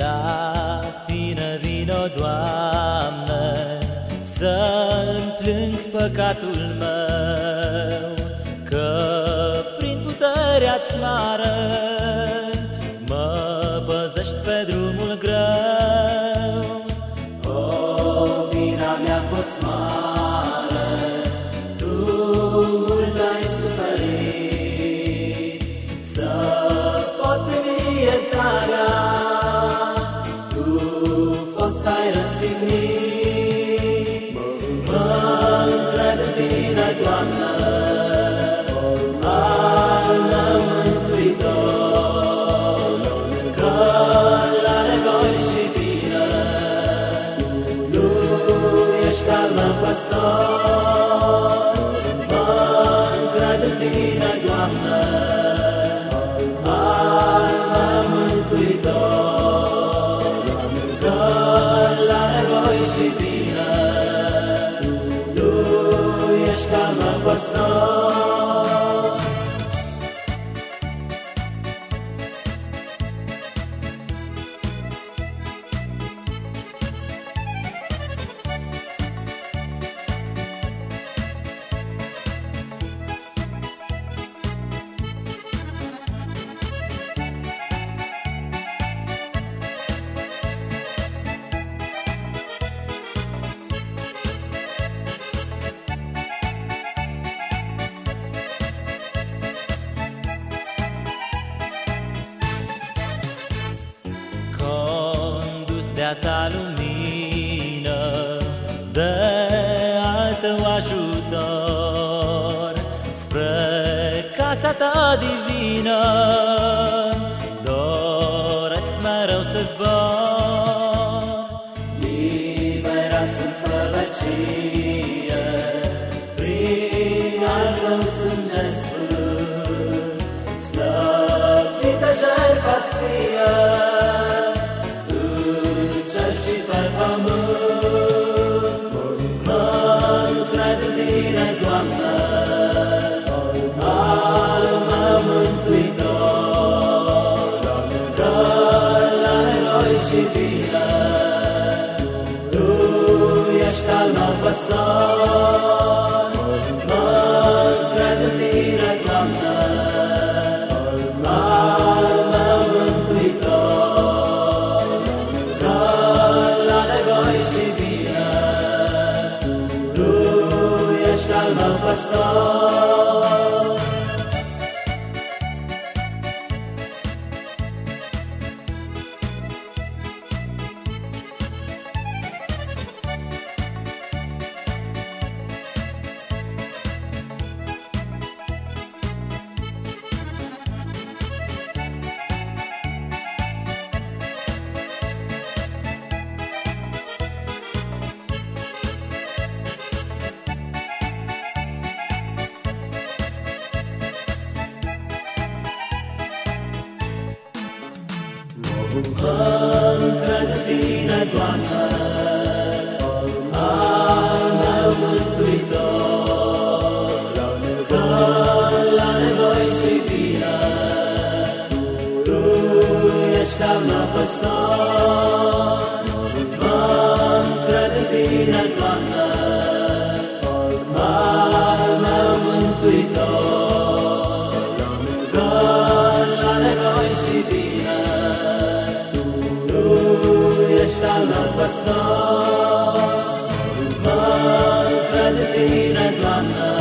La tine vino, Doamne, Să-mi plâng păcatul meu, Că prin puterea-ți mare stai răstignit. Nevoi și de-a ta lumină, de al tău ajutor, spre casa ta divină, doresc mereu să zbor. Liberat sunt pe vecie, prin al tău sânge sfânt, nevoi și bine, tu ești al meu păstor, mă încred în tine, Doamne, al meu mântuitor, că la nevoi și bine, Încred în tine, Doamne, al meu mântuitor, că la nevoi și bine, Tu ești al meu păstor. Mă încred în tine, Doamne, de tine, Doamne